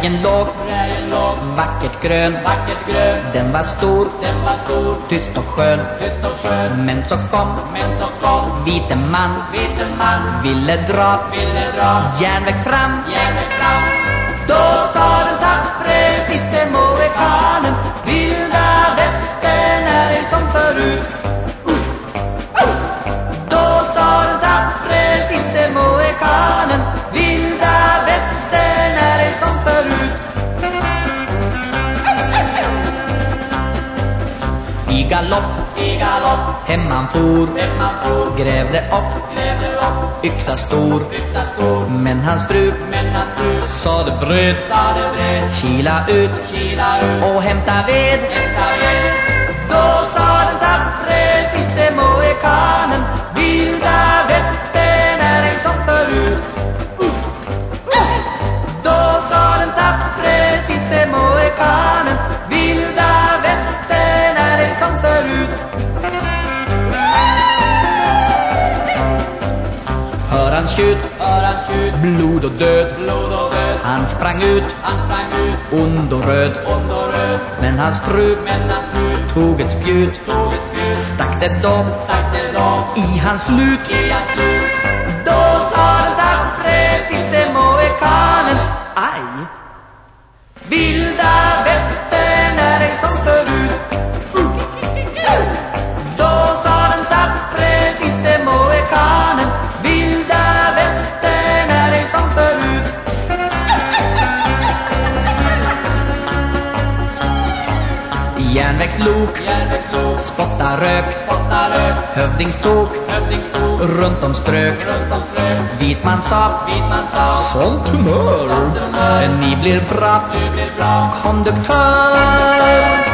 Prärien låg, prärien låg, vackert grön, vackert grön, den var stor, den var stor, tyst och skön. tyst och skön. Men så kom Men så kom vite man, vite man, ville dra ville dra järnväg fram. järnväg fram. Galopp, I galopp, hemman for, hemman for, grävde upp, grävde upp, yxa stor. yxa stor. Men hans fru Men hans fru sade bröd, sade vred, kila ut. Kila ut, och hämta ved. hämta tjut, Hör han tjut, blod och död. blod och död. Han sprang ut, Han sprang ut, ond och röd. ond och röd. Men hans fru Men hans fru tog ett spjut, tog ett spjut, stack det då stack det då i hans lut. i hans lut. Då sa den tappre siste mohikanen Aj! Vilda Järnvägslok Järnvägslok, Spotta rök spotta rök, Hövdingståg Hövdingstok. runt om strök runt strök. Dit man sa Sånt humör Sånt humör. Ni blir bra du blir bra. konduktör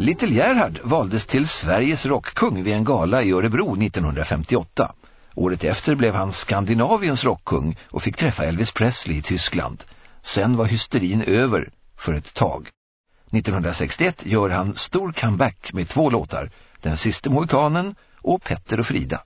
Little Gerhard valdes till Sveriges rockkung vid en gala i Örebro 1958. Året efter blev han Skandinaviens rockkung och fick träffa Elvis Presley i Tyskland. Sen var hysterin över för ett tag. 1961 gör han stor comeback med två låtar, Den sista mohikanen och Petter och Frida.